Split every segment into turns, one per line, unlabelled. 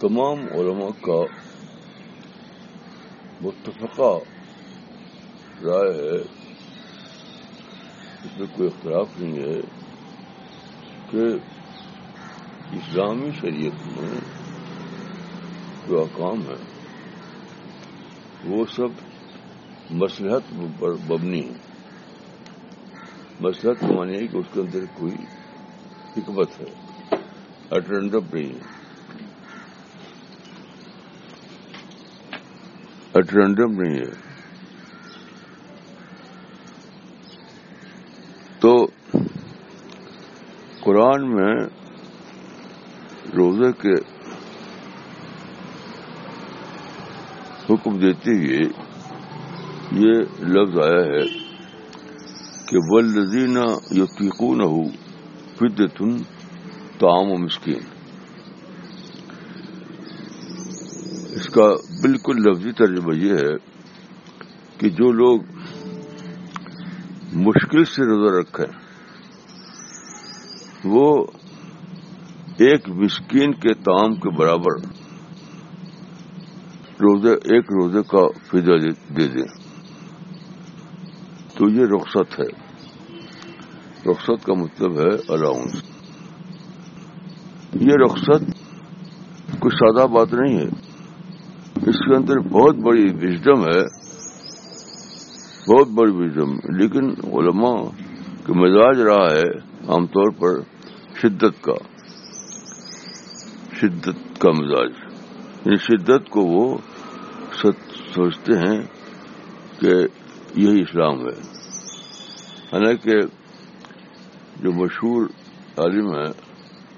تمام علماء کا متفقہ رائے ہے اس میں کوئی اختلاف نہیں ہے کہ اسلامی شریعت میں جو اقام ہے وہ سب مسلحت پر مبنی ہے مسلحت مانی ہے کہ اس کے اندر کوئی حکمت ہے اٹرنڈم نہیں ہے۔ اٹرنڈم نہیں ہے۔ تو قرآن میں روزے کے حکم دیتے ہوئے یہ لفظ آیا ہے کہ ولزینہ یقین ہو فدتن تعام و مسکین اس کا بالکل لفظی ترجمہ یہ ہے کہ جو لوگ مشکل سے روزہ رکھیں، وہ ایک مسکین کے تام کے برابر روزے، ایک روزے کا فضا دے دیں۔ تو یہ رخصت ہے۔ رخصت کا مطلب ہے الاؤنس یہ رخصت کوئی سادہ بات نہیں ہے۔ اس کے اندر بہت بڑی وزڈم ہے، بہت بڑی وزڈم لیکن علماء کے مزاج رہا ہے عام طور پر شدت کا شدت کا مزاج۔ یعنی شدت کو وہ سوچتے ہیں کہ یہی اسلام ہے۔ حالانکہ جو مشہور عالم ہے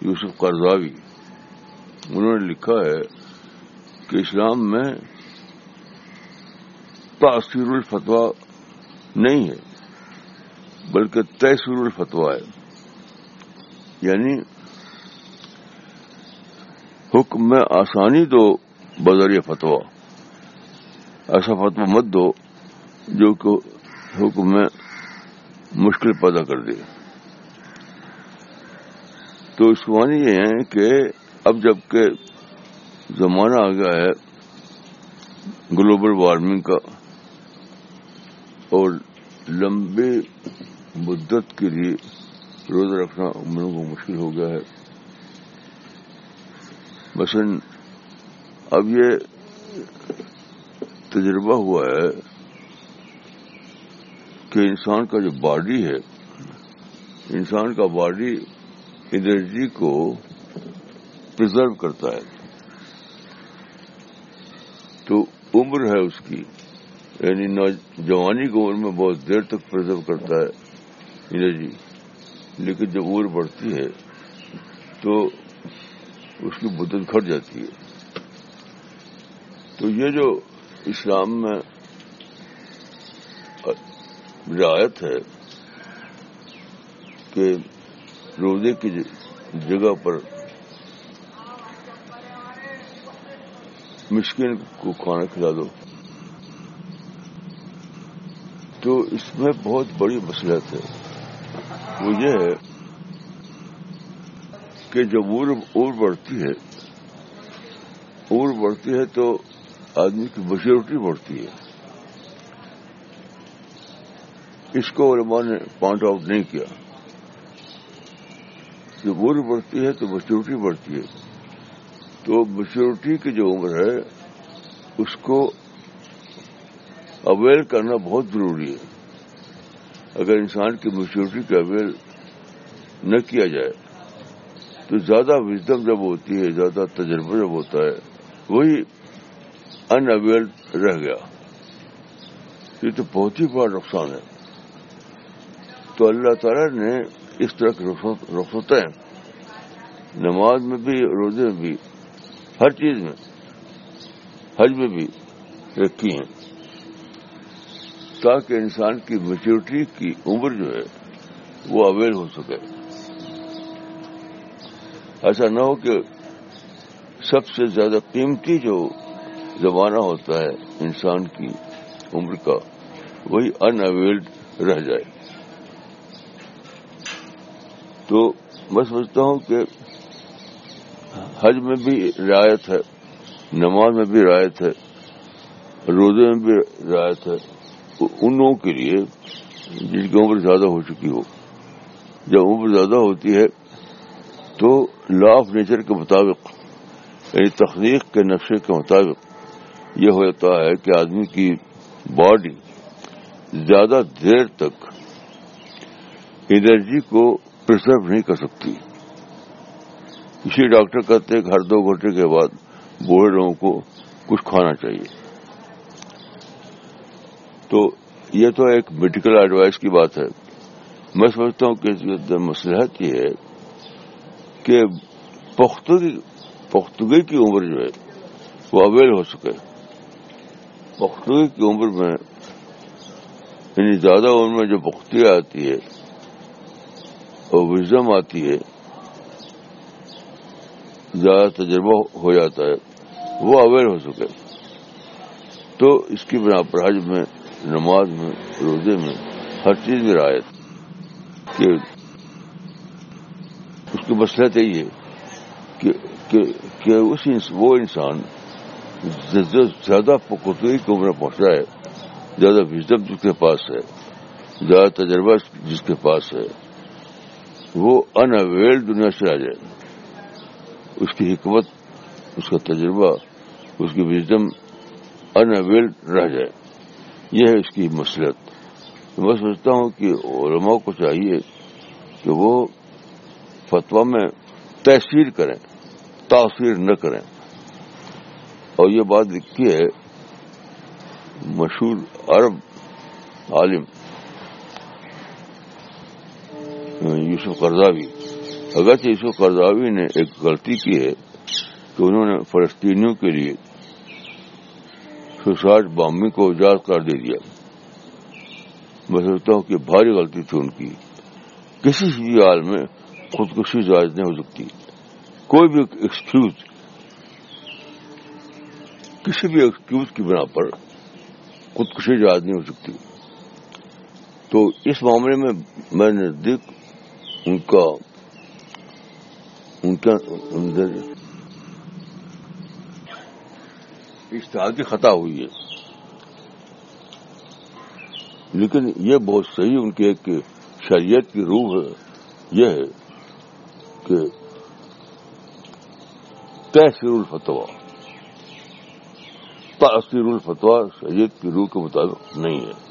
یوسف قرضاوی، انہوں نے لکھا ہے کہ اسلام میں تاثیر الفتوا نہیں ہے، بلکہ تحصیر الفتوا ہے۔ یعنی حکم میں آسانی دو بذریعہ فتوا ایسا فتوا مت دو جو کہ حکم میں مشکل پیدا کر دے۔ تو اس کو معنی یہ ہے کہ اب جبکہ زمانہ آ گیا ہے گلوبل وارمنگ کا اور لمبی مدت کے لیے روزہ رکھنا عمروں کو مشکل ہو گیا ہے۔ مثلا اب یہ تجربہ ہوا ہے کہ انسان کا جو باڈی ہے، انسان کا باڈی انرجی کو پرزرو کرتا ہے۔ تو عمر ہے اس کی یعنی جوانی کی عمر میں بہت دیر تک پرزرو کرتا ہے انرجی لیکن جب عمر بڑھتی ہے تو اس کی مدت گھٹ جاتی ہے۔ تو یہ جو اسلام میں رعایت ہے کہ روزے کی جگہ پر مسکین کو کھانا کھلا دو۔ تو اس میں بہت بڑی مسلحت ہے وہ یہ ہے کہ جب اور بڑھتی ہے، اور بڑھتی ہے تو آدمی کی میچورٹی بڑھتی ہے۔ اس کو علماء نے پوائنٹ آؤٹ نہیں کیا۔ جب عمر بڑھتی ہے تو میچورٹی بڑھتی ہے۔ تو میچورٹی کی جو عمر ہے، اس کو اویل کرنا بہت ضروری ہے۔ اگر انسان کی میچورٹی کا اویل نہ کیا جائے، تو زیادہ وزڈم جب ہوتی ہے، زیادہ تجربہ جب ہوتا ہے، وہی ان اویل رہ گیا۔ یہ تو بہت ہی بڑا نقصان ہے۔ تو اللہ تعالیٰ نے اس طرح کی رخصتیں، نماز میں بھی، روزے میں بھی ہر چیز میں حج میں بھی رکھی ہیں۔ تاکہ انسان کی میچورٹی کی عمر جو ہے وہ اویل ہو سکے۔ ایسا نہ ہو کہ سب سے زیادہ قیمتی جو زمانہ ہوتا ہے انسان کی عمر کا، وہی ان اویلڈ رہ جائے۔ تو میں سمجھتا ہوں کہ حج میں بھی رعایت ہے، نماز میں بھی رعایت ہے، روزے میں بھی رعایت ہے ان لوگوں کے لیے جن کی عمر زیادہ ہو چکی ہو۔ جب عمر زیادہ ہوتی ہے تو لا آف نیچر کے مطابق یعنی تخلیق کے نقشے کے مطابق یہ ہو جاتا ہے کہ آدمی کی باڈی زیادہ دیر تک انرجی کو پرزرو نہیں کر سکتی۔ اسی ڈاکٹر کہتے ہیں کہ ہر دو گھنٹے کے بعد بوڑھے لوگوں کو کچھ کھانا چاہیے۔ تو یہ تو ایک میڈیکل ایڈوائس کی بات ہے۔ میں سمجھتا ہوں کہ مسلحت یہ ہے کہ پختگی پختگی کی عمر جو ہے وہ اویل ہو سکے۔ پختگی کی عمر میں یعنی زیادہ عمر میں جو پختی آتی ہے اور وزم آتی ہے زیادہ تجربہ ہو جاتا ہے، وہ اویئر ہو سکے تو اس کی بنا پر حج میں، نماز میں، روزے میں ہر چیز میں رعایت۔ کہ اس کی مسئلہ یہی ہے کہ اس وہ انسان زیادہ پختگی کی عمر پہنچا ہے، زیادہ وزڈم جس کے پاس ہے، زیادہ تجربہ جس کے پاس ہے، وہ ان دنیا سے آ جائے۔ اس کی حکمت، اس کا تجربہ، اس کی وزڈم ان اویل رہ جائے۔ یہ ہے اس کی مسلط۔ میں سمجھتا ہوں کہ علماء کو چاہیے کہ وہ فتوا میں تحصیل کریں، تاثیر نہ کریں۔ اور یہ بات لکھی ہے مشہور عرب عالم، یوسف قرضاوی۔ اگرچہ یوسف قرضاوی نے ایک غلطی کی ہے کہ انہوں نے فلسطینیوں کے لیے سوسائڈ بامبنگ کو اجاز کر دے دیا۔ میں سمجھتا ہوں کہ بھاری غلطی تھی ان کی۔ کسی بھی حال میں خودکشی جائز نہیں ہو سکتی۔ کوئی بھی ایکسکیوز کسی بھی ایکسکیوز کی بنا پر خودکشی جائز نہیں ہو سکتی۔ تو اس معاملے میں میں نزدیک ان کا ان کا اشتہادی خطا ہوئی ہے۔ لیکن یہ بہت صحیح ان کی ایک شریعت کی روح ہے۔ یہ ہے کہ تحصیر الفتوا تاثیر الفتوا شریعت کی روح کے مطابق نہیں ہے۔